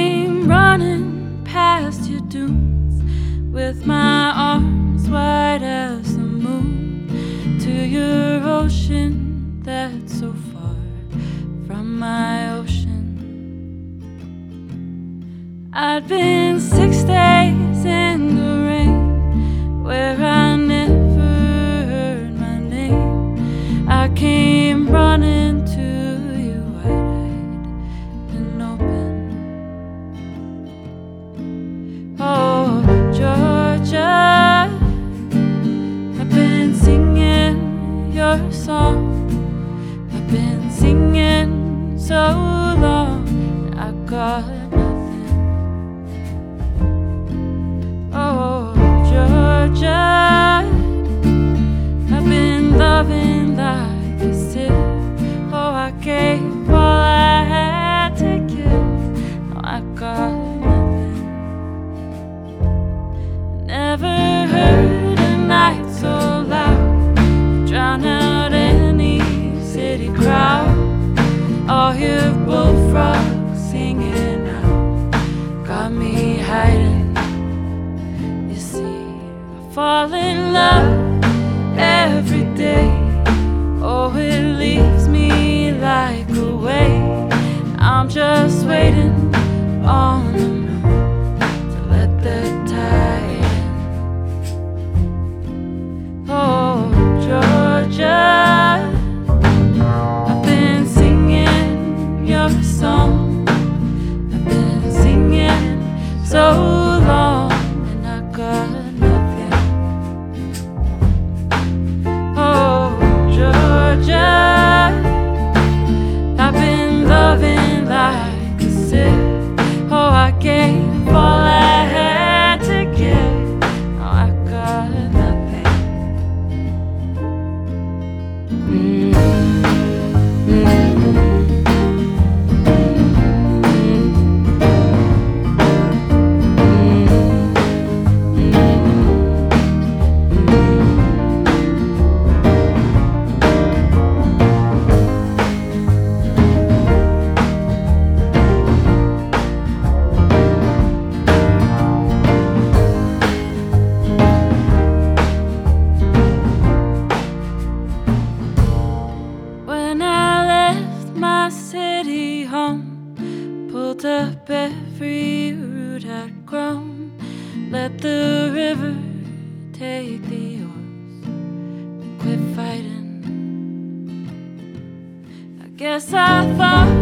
came running past your dunes with my arms wide as the moon to your ocean that's so far from my ocean. I've been loving like a sieve. Oh, I gave all I had to give. No, I got nothing. Never heard a night so loud, drown out any city crowd. All your bullfrogs singing out got me hiding. You see, I fall in love I'm up every root I'd grown, let the river take the oars, and quit fighting. I guess I thought